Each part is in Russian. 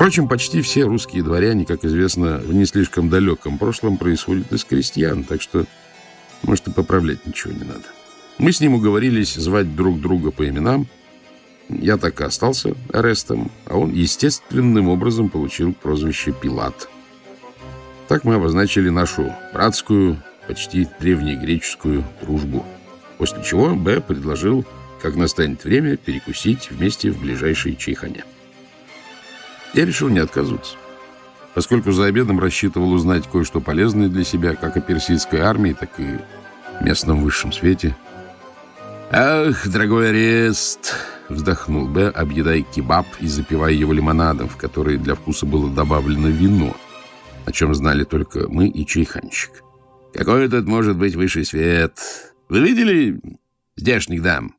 Впрочем, почти все русские дворяне, как известно, в не слишком далеком прошлом происходят из крестьян, так что, может, и поправлять ничего не надо. Мы с ним уговорились звать друг друга по именам. Я так и остался арестом, а он естественным образом получил прозвище Пилат. Так мы обозначили нашу братскую, почти древнегреческую дружбу. После чего Б предложил, как настанет время, перекусить вместе в ближайшей чайхане. Я решил не отказываться, поскольку за обедом рассчитывал узнать кое-что полезное для себя, как о персидской армии, так и местном высшем свете. «Ах, дорогой арест!» — вздохнул Б, объедая кебаб и запивая его лимонадом, в который для вкуса было добавлено вино, о чем знали только мы и чайханщик. «Какой тут может быть высший свет? Вы видели здешних дам?»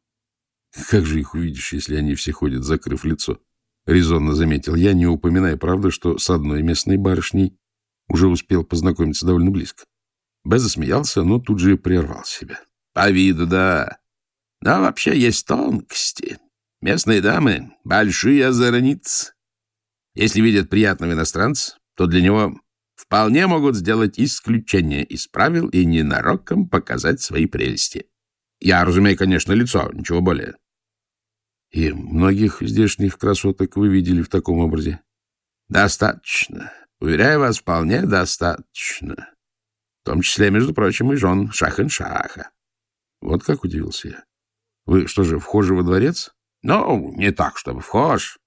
«Как же их увидишь, если они все ходят, закрыв лицо?» — резонно заметил я, не упоминая, правда, что с одной местной барышней уже успел познакомиться довольно близко. Б засмеялся, но тут же прервал себя. — По виду, да. Но вообще есть тонкости. Местные дамы — большие озорницы. Если видят приятного иностранца, то для него вполне могут сделать исключение из правил и ненароком показать свои прелести. Я разумею, конечно, лицо, ничего более. И многих здешних красоток вы видели в таком образе? Достаточно. Уверяю вас, вполне достаточно. В том числе, между прочим, и жен Шахен-Шаха. Вот как удивился я. Вы что же, вхожи во дворец? Ну, не так, чтобы вхож.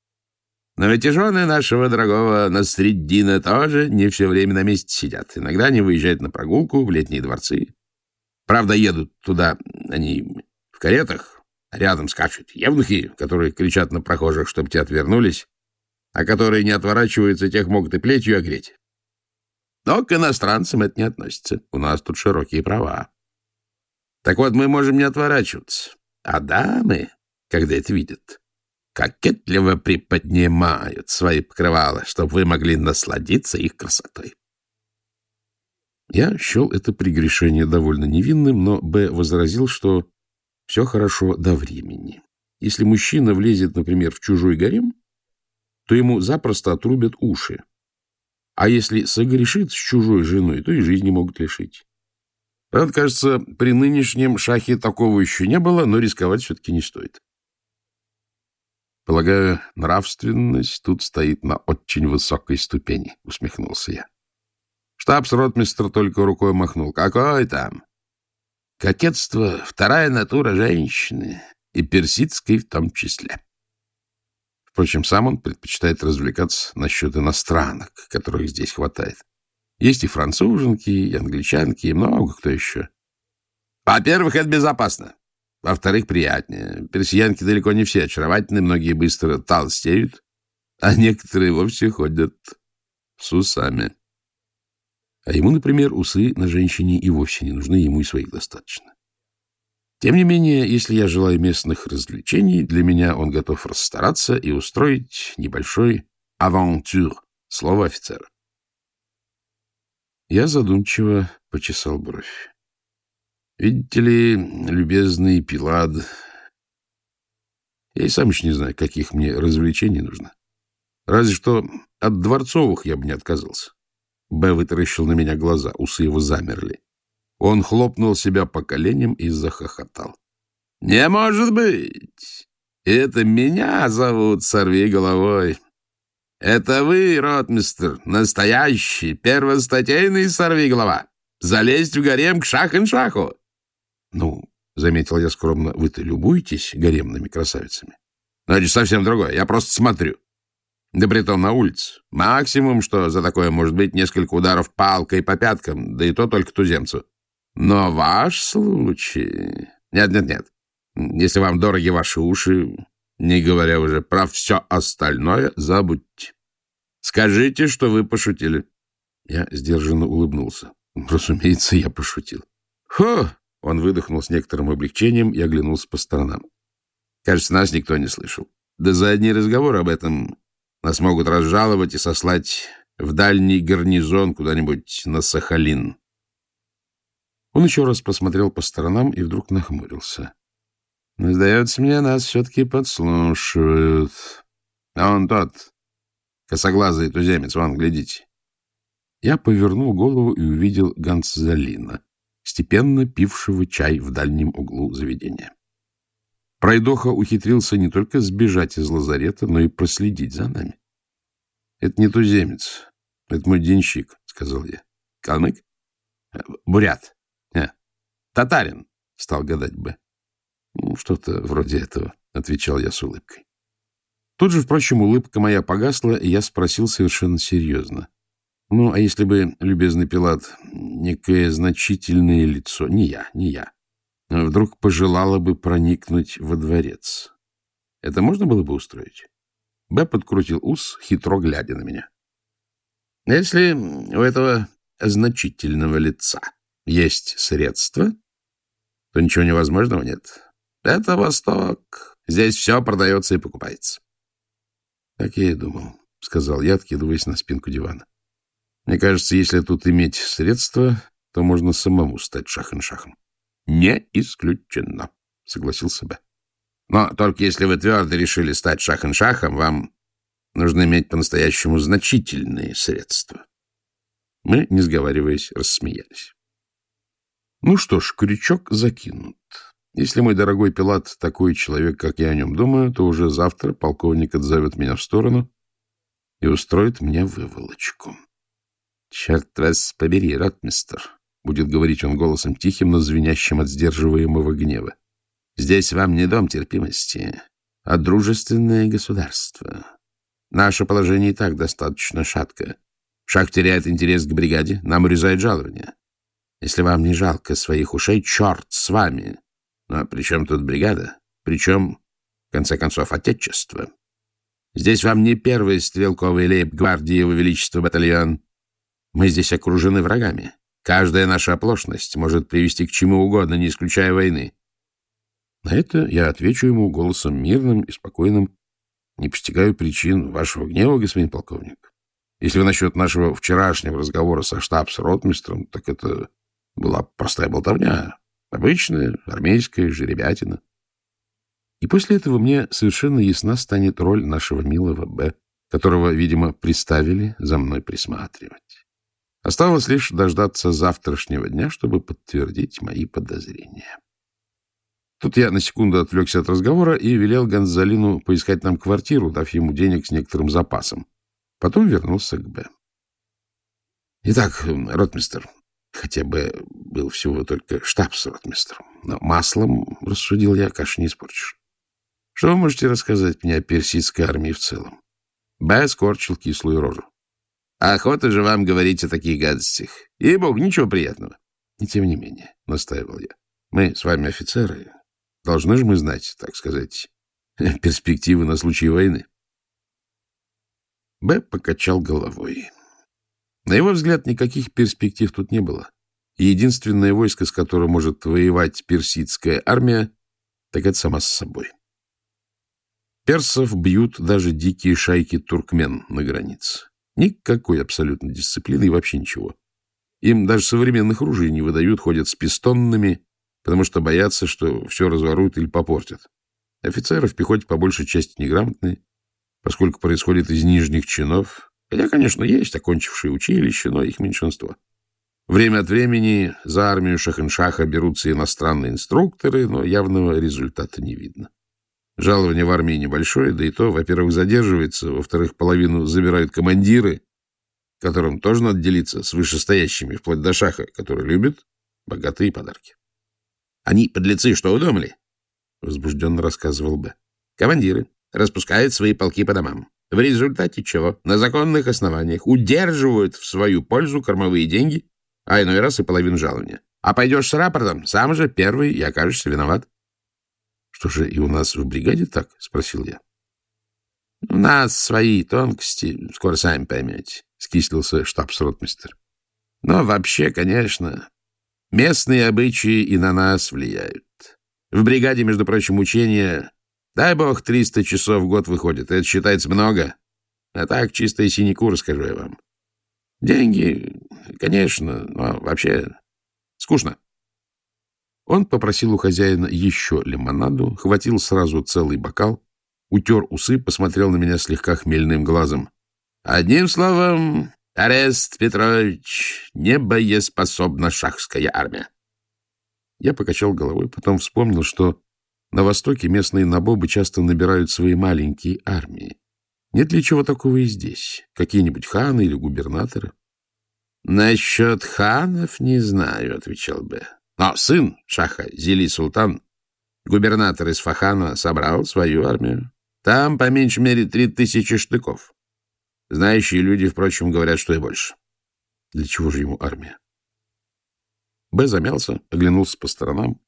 Но ведь и жены нашего дорогого Насреддина тоже не все время на месте сидят. Иногда они выезжают на прогулку в летние дворцы. Правда, едут туда они в каретах, Рядом скачут евнухи, которые кричат на прохожих, чтобы те отвернулись, а которые не отворачиваются, тех могут и плетью огреть. Но к иностранцам это не относится. У нас тут широкие права. Так вот, мы можем не отворачиваться. А дамы, когда это видят, кокетливо приподнимают свои покрывала, чтобы вы могли насладиться их красотой. Я счел это прегрешение довольно невинным, но Б. возразил, что все хорошо до времени. Если мужчина влезет, например, в чужой гарем, то ему запросто отрубят уши. А если согрешит с чужой женой, то и жизни могут лишить. Правда, кажется, при нынешнем шахе такого еще не было, но рисковать все-таки не стоит. Полагаю, нравственность тут стоит на очень высокой ступени, усмехнулся я. Штабс-ротмистр только рукой махнул. Какой там? Кокетство — вторая натура женщины, и персидской в том числе. Впрочем, сам он предпочитает развлекаться насчет иностранок, которых здесь хватает. Есть и француженки, и англичанки, и много кто еще. Во-первых, это безопасно. Во-вторых, приятнее. Персиянки далеко не все очаровательны, многие быстро толстеют, а некоторые вовсе ходят с усами. А ему, например, усы на женщине и вовсе не нужны, ему и своих достаточно. Тем не менее, если я желаю местных развлечений, для меня он готов расстараться и устроить небольшой авантюр, слово офицера. Я задумчиво почесал бровь. Видите ли, любезный Пилад, я и сам еще не знаю, каких мне развлечений нужно. Разве что от дворцовых я бы не отказался. Б вытаращил на меня глаза, усы его замерли. Он хлопнул себя по коленям и захохотал. — Не может быть! Это меня зовут Сорви головой. Это вы, ротмистер, настоящий, первостатейный Сорви голова. Залезть в гарем к шах-ин-шаху. — Ну, — заметил я скромно, — вы-то любуетесь гаремными красавицами? — Ну, это совсем другое. Я просто смотрю. Да притом на улице. Максимум, что за такое может быть несколько ударов палкой по пяткам, да и то только туземцу. Но ваш случай... Нет-нет-нет. Если вам дороги ваши уши, не говоря уже про все остальное, забудьте. Скажите, что вы пошутили. Я сдержанно улыбнулся. Разумеется, я пошутил. Хо! Он выдохнул с некоторым облегчением и оглянулся по сторонам. Кажется, нас никто не слышал. Да за одни разговоры об этом нас могут разжаловать и сослать в дальний гарнизон куда-нибудь на Сахалин. Он еще раз посмотрел по сторонам и вдруг нахмурился. Но, сдается мне, нас все-таки подслушивают. А он тот, Косоглазый туземец, вон, глядите. Я повернул голову и увидел Гонцзалина, степенно пившего чай в дальнем углу заведения. Пройдоха ухитрился не только сбежать из лазарета, но и проследить за нами. — Это не туземец, это мой денщик, — сказал я. — Калмык? Э, — Бурят. Э, — Татарин, — стал гадать Б. Ну, — Что-то вроде этого, — отвечал я с улыбкой. Тут же, впрочем, улыбка моя погасла, и я спросил совершенно серьезно. Ну, а если бы, любезный Пилат, некое значительное лицо, не я, не я, вдруг пожелала бы проникнуть во дворец, это можно было бы устроить? Б подкрутил ус, хитро глядя на меня. Если у этого значительного лица есть средства, то ничего невозможного нет. Это Восток. Здесь все продается и покупается. — Так я и думал, — сказал я, откидываясь на спинку дивана. Мне кажется, если тут иметь средства, то можно самому стать шахом-шахом. — Не исключено, — согласился Б. — Но только если вы твердо решили стать шахом-шахом, вам нужно иметь по-настоящему значительные средства. Мы, не сговариваясь, рассмеялись. Ну что ж, крючок закинут. Если мой дорогой Пилат такой человек, как я о нем думаю, то уже завтра полковник отзовет меня в сторону и устроит мне выволочку. Черт вас побери, ротмистер, — будет говорить он голосом тихим, но звенящим от сдерживаемого гнева. Здесь вам не дом терпимости, а дружественное государство. Наше положение и так достаточно шатко. Шах теряет интерес к бригаде, нам урезают жалования. Если вам не жалко своих ушей, черт с вами. Но при чем тут бригада? Причем, в конце концов, отечество. Здесь вам не первый стрелковый лейб-гвардии его величества батальон. Мы здесь окружены врагами. Каждая наша оплошность может привести к чему угодно, не исключая войны. На это я отвечу ему голосом мирным и спокойным. Не постигаю причин вашего гнева, господин полковник. Если вы насчет нашего вчерашнего разговора со штабс-ротмистром, так это была простая болтовня. Обычная армейская жеребятина. И после этого мне совершенно ясна станет роль нашего милого Б, которого, видимо, приставили за мной присматривать. Осталось лишь дождаться завтрашнего дня, чтобы подтвердить мои подозрения. Тут я на секунду отвлекся от разговора и велел Гонзалину поискать нам квартиру, дав ему денег с некоторым запасом. Потом вернулся к Б. Итак, ротмистер, хотя бы был всего только штабс-ротмистром, но маслом, рассудил я, каши не испорчишь. Что вы можете рассказать мне о персидской армии в целом? Б скорчил кислую рожу. А охота же вам говорить о таких гадостях. И бог, ничего приятного. И тем не менее, — настаивал я, — мы с вами офицеры. Должны же мы знать, так сказать, перспективы на случай войны. Б покачал головой. На его взгляд, никаких перспектив тут не было. И единственное войско, с которым может воевать персидская армия, так это сама с собой. Персов бьют даже дикие шайки туркмен на границе. Никакой абсолютно дисциплины и вообще ничего. Им даже современных ружей не выдают, ходят с пистонными, потому что боятся, что все разворуют или попортят. Офицеры в пехоте по большей части неграмотные, поскольку происходит из нижних чинов, хотя, конечно, есть окончившие училище, но их меньшинство. Время от времени за армию Шахеншаха берутся иностранные инструкторы, но явного результата не видно. Жалование в армии небольшое, да и то, во-первых, задерживается, во-вторых, половину забирают командиры, которым тоже надо делиться с вышестоящими, вплоть до шаха, которые любят богатые подарки. — Они, подлецы, что удумали? — возбужденно рассказывал Б. — Командиры распускают свои полки по домам. В результате чего на законных основаниях удерживают в свою пользу кормовые деньги, а иной раз и половину жалования. А пойдешь с рапортом, сам же первый и окажешься виноват. Что же, и у нас в бригаде так? — спросил я. — У нас свои тонкости, скоро сами поймете, — скислился штабс-ротмистер. — Но вообще, конечно, местные обычаи и на нас влияют. В бригаде, между прочим, учения, дай бог, 300 часов в год выходит. Это считается много. А так, чистая синекура, скажу я вам. Деньги, конечно, но вообще скучно. Он попросил у хозяина еще лимонаду, хватил сразу целый бокал, утер усы, посмотрел на меня слегка хмельным глазом. Одним словом, Арест Петрович, небоеспособна шахская армия. Я покачал головой, потом вспомнил, что на Востоке местные набобы часто набирают свои маленькие армии. Нет ли чего такого и здесь? Какие-нибудь ханы или губернаторы? — Насчет ханов не знаю, — отвечал Б. Но сын шаха, Зили Султан, губернатор из Фахана, собрал свою армию. Там, по меньшей мере, три тысячи штыков. Знающие люди, впрочем, говорят, что и больше. Для чего же ему армия? Б замялся, оглянулся по сторонам.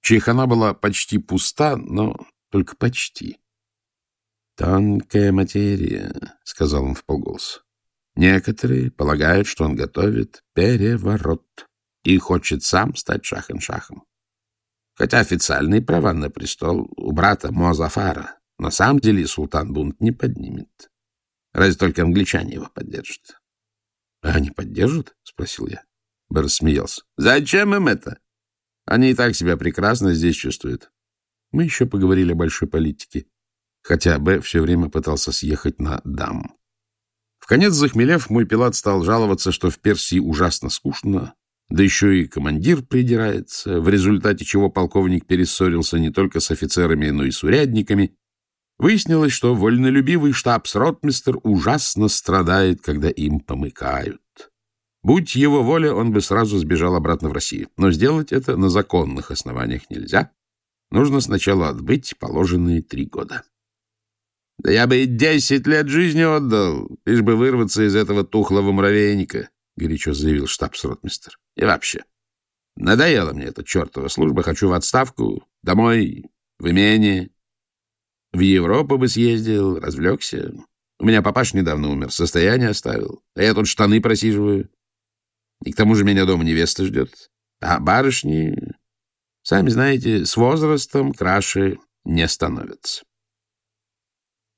Чайхана была почти пуста, но только почти. «Тонкая материя», — сказал он вполголоса. «Некоторые полагают, что он готовит переворот и хочет сам стать шахом-шахом. Хотя официальные права на престол у брата Мозафара, но сам деле султан бунт не поднимет. Разве только англичане его поддержат. — А они поддержат? — спросил я. Бэр смеялся. — Зачем им это? Они и так себя прекрасно здесь чувствуют. Мы еще поговорили о большой политике, хотя Б все время пытался съехать на дам. В конец захмелев, мой пилот стал жаловаться, что в Персии ужасно скучно, да еще и командир придирается, в результате чего полковник перессорился не только с офицерами, но и с урядниками. Выяснилось, что вольнолюбивый штабс-ротмистер ужасно страдает, когда им помыкают. Будь его воля, он бы сразу сбежал обратно в Россию. Но сделать это на законных основаниях нельзя. Нужно сначала отбыть положенные три года. Да я бы и десять лет жизни отдал, лишь бы вырваться из этого тухлого муравейника, — горячо заявил штабс-ротмистер. И вообще, надоела мне эта чертова служба, хочу в отставку, домой, в имение. В Европу бы съездил, развлекся. У меня папаш недавно умер, состояние оставил, а я тут штаны просиживаю. И к тому же меня дома невеста ждет. А барышни, сами знаете, с возрастом краше не становятся.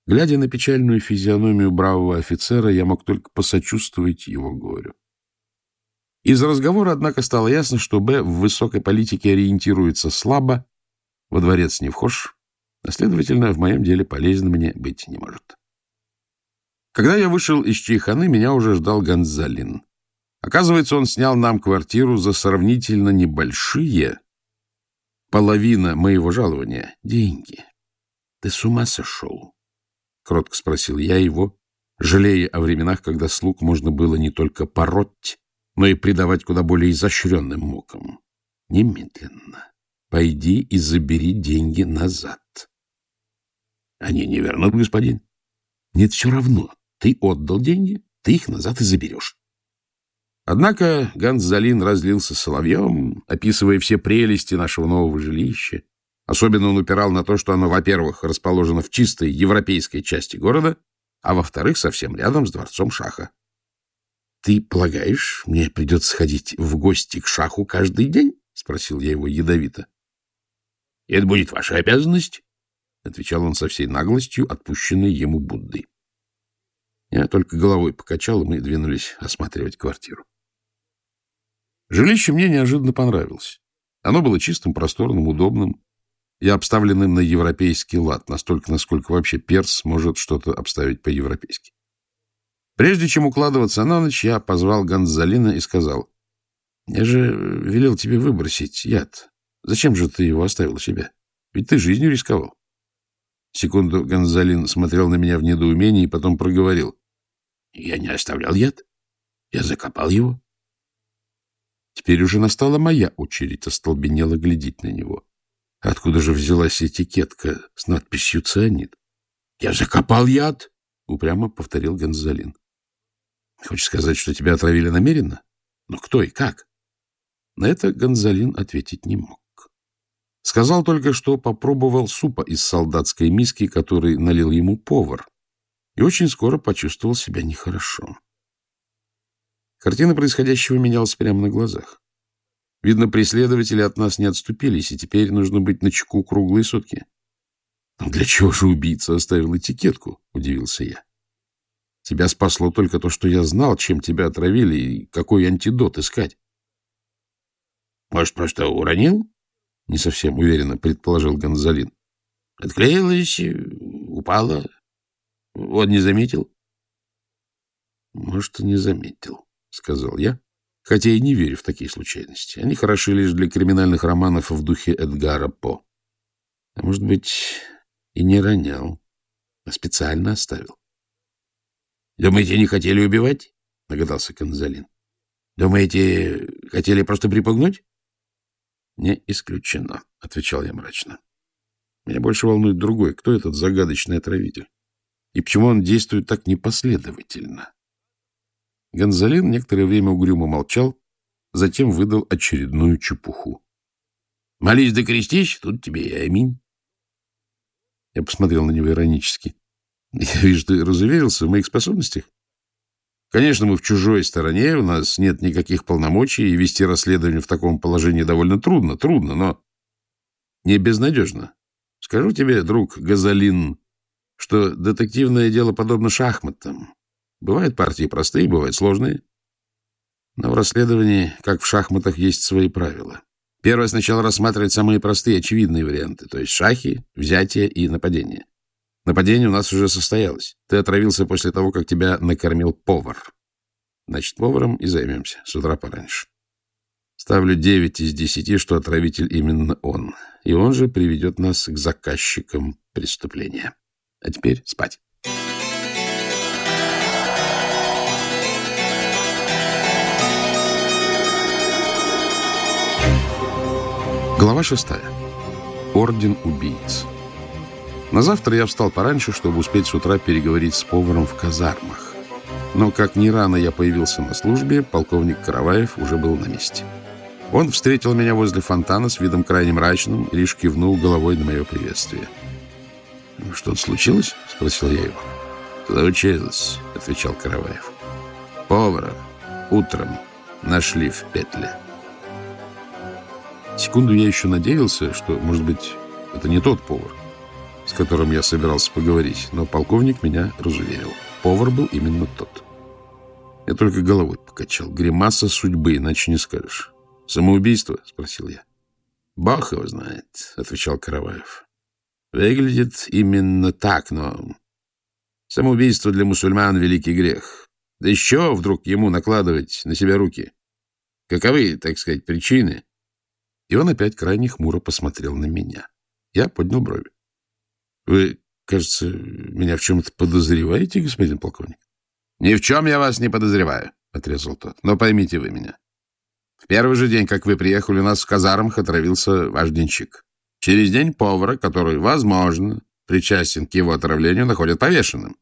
Глядя на печальную физиономию бравого офицера, я мог только посочувствовать его горю. Из разговора, однако, стало ясно, что Б в высокой политике ориентируется слабо, во дворец не вхож, а, следовательно, в моем деле полезно мне быть не может. Когда я вышел из Чайханы, меня уже ждал Гонзалин. Оказывается, он снял нам квартиру за сравнительно небольшие, половина моего жалования, деньги. Ты с ума сошел? — кротко спросил я его, жалея о временах, когда слуг можно было не только пороть, но и придавать куда более изощренным мукам. Немедленно пойди и забери деньги назад. Они не вернут, господин. Нет, все равно. Ты отдал деньги, ты их назад и заберешь. Однако Ганзалин разлился соловьем, описывая все прелести нашего нового жилища. Особенно он упирал на то, что оно, во-первых, расположено в чистой европейской части города, а во-вторых, совсем рядом с дворцом Шаха. Ты полагаешь, мне придется ходить в гости к шаху каждый день? — спросил я его ядовито. — Это будет ваша обязанность, — отвечал он со всей наглостью, отпущенной ему Буддой. Я только головой покачал, и мы двинулись осматривать квартиру. Жилище мне неожиданно понравилось. Оно было чистым, просторным, удобным и обставленным на европейский лад, настолько, насколько вообще перс может что-то обставить по-европейски. Прежде чем укладываться на ночь, я позвал Гонзалина и сказал, «Я же велел тебе выбросить яд. Зачем же ты его оставил у себя? Ведь ты жизнью рисковал». Секунду Гонзалин смотрел на меня в недоумении и потом проговорил. «Я не оставлял яд. Я закопал его». Теперь уже настала моя очередь остолбенело глядеть на него. Откуда же взялась этикетка с надписью «Цианид»? «Я закопал яд!» — упрямо повторил Гонзалин. Хочешь сказать, что тебя отравили намеренно? Но кто и как? На это Гонзалин ответить не мог. Сказал только, что попробовал супа из солдатской миски, который налил ему повар, и очень скоро почувствовал себя нехорошо. Картина происходящего менялась прямо на глазах. Видно, преследователи от нас не отступились, и теперь нужно быть на чеку круглые сутки. — Для чего же убийца оставил этикетку? — удивился я. Тебя спасло только то, что я знал, чем тебя отравили и какой антидот искать. — Может, просто уронил? — не совсем уверенно предположил Гонзалин. — Отклеилась, упала. Он не заметил. Может, и не заметил, — сказал я, хотя и не верю в такие случайности. Они хороши лишь для криминальных романов в духе Эдгара По. А может быть, и не ронял, а специально оставил. — Думаете, не хотели убивать? — догадался Конзалин. — Думаете, хотели просто припугнуть? — Не исключено, — отвечал я мрачно. — Меня больше волнует другой. Кто этот загадочный отравитель? И почему он действует так непоследовательно? Гонзалин некоторое время угрюмо молчал, затем выдал очередную чепуху. — Молись да крестись, тут тебе и аминь. Я посмотрел на него иронически. — Я вижу, ты разуверился в моих способностях. Конечно, мы в чужой стороне, у нас нет никаких полномочий, и вести расследование в таком положении довольно трудно, трудно, но не безнадежно. Скажу тебе, друг Газалин, что детективное дело подобно шахматам. Бывают партии простые, бывают сложные. Но в расследовании, как в шахматах, есть свои правила. Первое сначала рассматривать самые простые, очевидные варианты, то есть шахи, взятие и нападение. Нападение у нас уже состоялось. Ты отравился после того, как тебя накормил повар. Значит, поваром и займемся с утра пораньше. Ставлю девять из десяти, что отравитель именно он. И он же приведет нас к заказчикам преступления. А теперь спать. Глава шестая. Орден убийц. На завтра я встал пораньше, чтобы успеть с утра переговорить с поваром в казармах. Но как ни рано я появился на службе, полковник Караваев уже был на месте. Он встретил меня возле фонтана с видом крайне мрачным и лишь кивнул головой на мое приветствие. — Что-то случилось? — спросил я его. — Случилось, — отвечал Караваев. — Повара утром нашли в петле. Секунду я еще надеялся, что, может быть, это не тот повар, с которым я собирался поговорить, но полковник меня разуверил. Повар был именно тот. Я только головой покачал. Гримаса судьбы, иначе не скажешь. «Самоубийство?» — спросил я. «Бог его знает», — отвечал Караваев. «Выглядит именно так, но самоубийство для мусульман — великий грех. Да еще вдруг ему накладывать на себя руки. Каковы, так сказать, причины?» И он опять крайне хмуро посмотрел на меня. Я поднял брови. — Вы, кажется, меня в чем-то подозреваете, господин полковник? — Ни в чем я вас не подозреваю, — отрезал тот. — Но поймите вы меня. В первый же день, как вы приехали, у нас в казармах отравился ваш денщик. Через день повара, который, возможно, причастен к его отравлению, находят повешенным.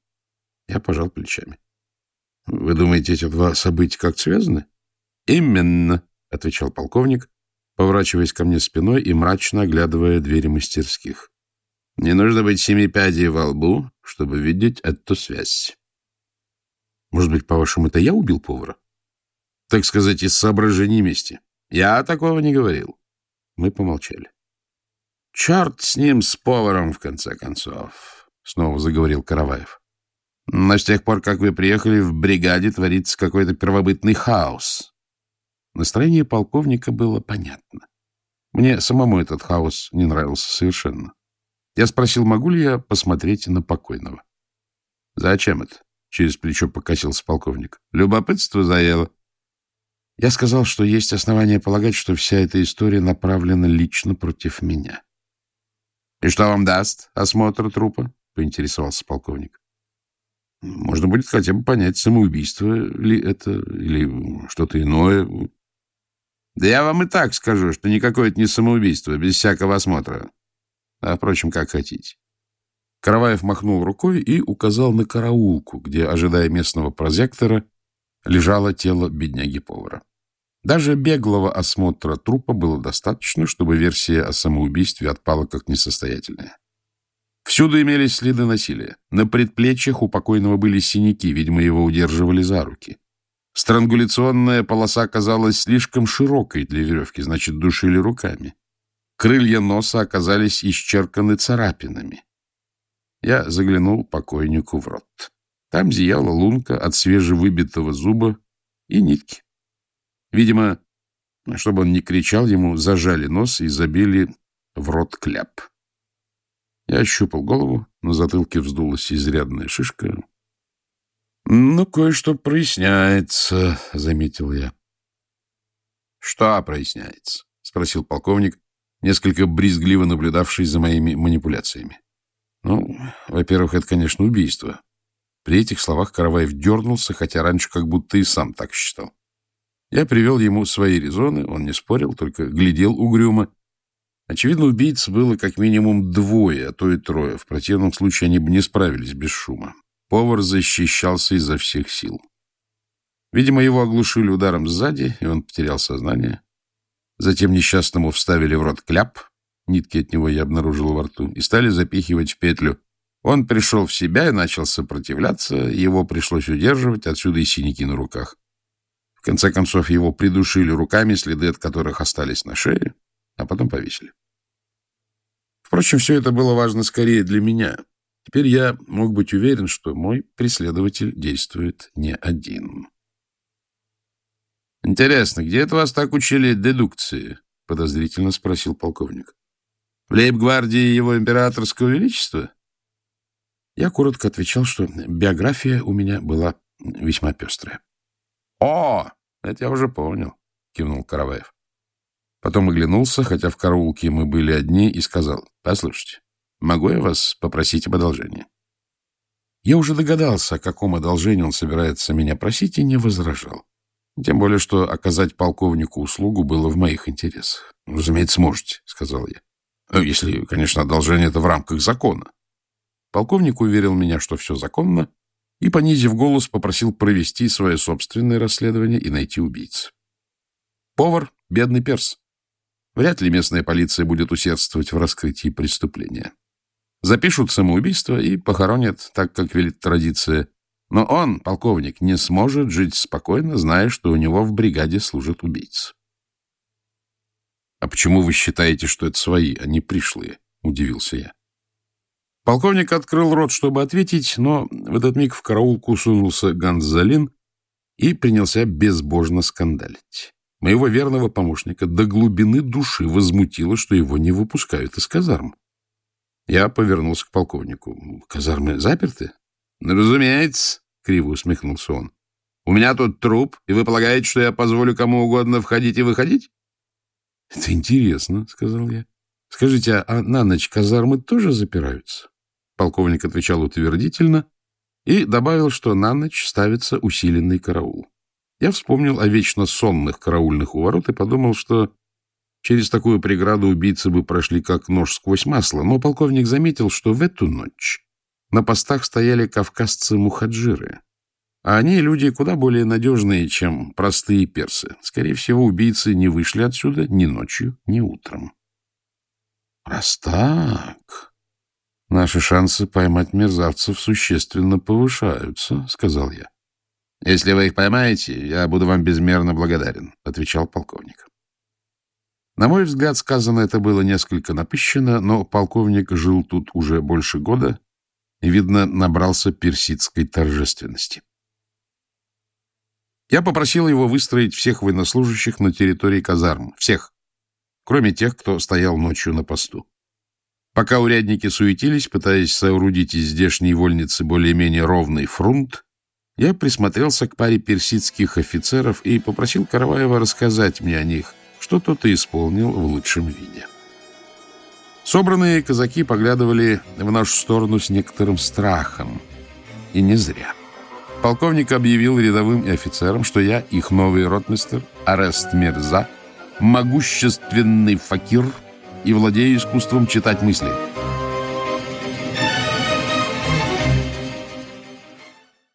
Я пожал плечами. — Вы думаете, эти два события как связаны? — Именно, — отвечал полковник, поворачиваясь ко мне спиной и мрачно оглядывая двери мастерских. Не нужно быть семи пядей во лбу, чтобы видеть эту связь. Может быть, по-вашему, это я убил повара? Так сказать, из соображений мести. Я такого не говорил. Мы помолчали. Черт с ним, с поваром, в конце концов, — снова заговорил Караваев. Но с тех пор, как вы приехали, в бригаде творится какой-то первобытный хаос. Настроение полковника было понятно. Мне самому этот хаос не нравился совершенно. Я спросил, могу ли я посмотреть на покойного. — Зачем это? — через плечо покосился полковник. — Любопытство заело. Я сказал, что есть основания полагать, что вся эта история направлена лично против меня. — И что вам даст осмотр трупа? — поинтересовался полковник. — Можно будет хотя бы понять, самоубийство ли это или что-то иное. Да я вам и так скажу, что никакое это не самоубийство, без всякого осмотра. А, впрочем, как хотите. Караваев махнул рукой и указал на караулку, где, ожидая местного прозектора, лежало тело бедняги-повара. Даже беглого осмотра трупа было достаточно, чтобы версия о самоубийстве отпала как несостоятельная. Всюду имелись следы насилия. На предплечьях у покойного были синяки, видимо, его удерживали за руки. Странгуляционная полоса казалась слишком широкой для веревки, значит, душили руками. Крылья носа оказались исчерканы царапинами. Я заглянул покойнику в рот. Там зияла лунка от свежевыбитого зуба и нитки. Видимо, чтобы он не кричал, ему зажали нос и забили в рот кляп. Я ощупал голову, на затылке вздулась изрядная шишка. — Ну, кое-что проясняется, — заметил я. — Что проясняется? — спросил полковник, несколько брезгливо наблюдавший за моими манипуляциями. — Ну, во-первых, это, конечно, убийство. При этих словах Караваев дернулся, хотя раньше как будто и сам так считал. Я привел ему свои резоны, он не спорил, только глядел угрюмо. Очевидно, убийц было как минимум двое, а то и трое. В противном случае они бы не справились без шума. Повар защищался изо всех сил. Видимо, его оглушили ударом сзади, и он потерял сознание. Затем несчастному вставили в рот кляп, нитки от него я обнаружил во рту, и стали запихивать в петлю. Он пришел в себя и начал сопротивляться, его пришлось удерживать, отсюда и синяки на руках. В конце концов, его придушили руками, следы от которых остались на шее, а потом повесили. Впрочем, все это было важно скорее для меня. Теперь я мог быть уверен, что мой преследователь действует не один. «Интересно, где это вас так учили дедукции?» — подозрительно спросил полковник. «В лейб-гвардии его императорского величества?» Я коротко отвечал, что биография у меня была весьма пестрая. «О, это я уже понял», — кивнул Караваев. Потом оглянулся, хотя в караулке мы были одни, и сказал, «Послушайте, могу я вас попросить об одолжении?» Я уже догадался, о каком одолжении он собирается меня просить, и не возражал. Тем более, что оказать полковнику услугу было в моих интересах. — Разумеется, можете, — сказал я. «Ну, — Если, конечно, одолжение это в рамках закона. Полковник уверил меня, что все законно, и, понизив голос, попросил провести свое собственное расследование и найти убийц. Повар — бедный перс. Вряд ли местная полиция будет усердствовать в раскрытии преступления. Запишут самоубийство и похоронят, так как велит традиция. Но он, полковник, не сможет жить спокойно, зная, что у него в бригаде служат убийцы. — А почему вы считаете, что это свои, а не пришлые? — удивился я. Полковник открыл рот, чтобы ответить, но в этот миг в караулку сунулся Ганзалин и принялся безбожно скандалить. Моего верного помощника до глубины души возмутило, что его не выпускают из казарм. Я повернулся к полковнику. «Казармы заперты?» «Ну, «Разумеется», — криво усмехнулся он. «У меня тут труп, и вы полагаете, что я позволю кому угодно входить и выходить?» «Это интересно», — сказал я. «Скажите, а на ночь казармы тоже запираются?» Полковник отвечал утвердительно и добавил, что на ночь ставится усиленный караул. Я вспомнил о вечно сонных караульных у ворот и подумал, что через такую преграду убийцы бы прошли как нож сквозь масло, но полковник заметил, что в эту ночь на постах стояли кавказцы-мухаджиры, а они люди куда более надежные, чем простые персы. Скорее всего, убийцы не вышли отсюда ни ночью, ни утром. — Раз так, Наши шансы поймать мерзавцев существенно повышаются, — сказал я. — Если вы их поймаете, я буду вам безмерно благодарен, — отвечал полковник. На мой взгляд, сказано это было несколько напыщенно, но полковник жил тут уже больше года и, видно, набрался персидской торжественности. Я попросил его выстроить всех военнослужащих на территории казарм, всех, кроме тех, кто стоял ночью на посту. Пока урядники суетились, пытаясь соорудить из здешней вольницы более-менее ровный фрунт, я присмотрелся к паре персидских офицеров и попросил Караваева рассказать мне о них, что тот и исполнил в лучшем виде. Собранные казаки поглядывали в нашу сторону с некоторым страхом. И не зря. Полковник объявил рядовым и офицерам, что я их новый ротмистер, Арест Мирза, могущественный факир — и владею искусством читать мысли.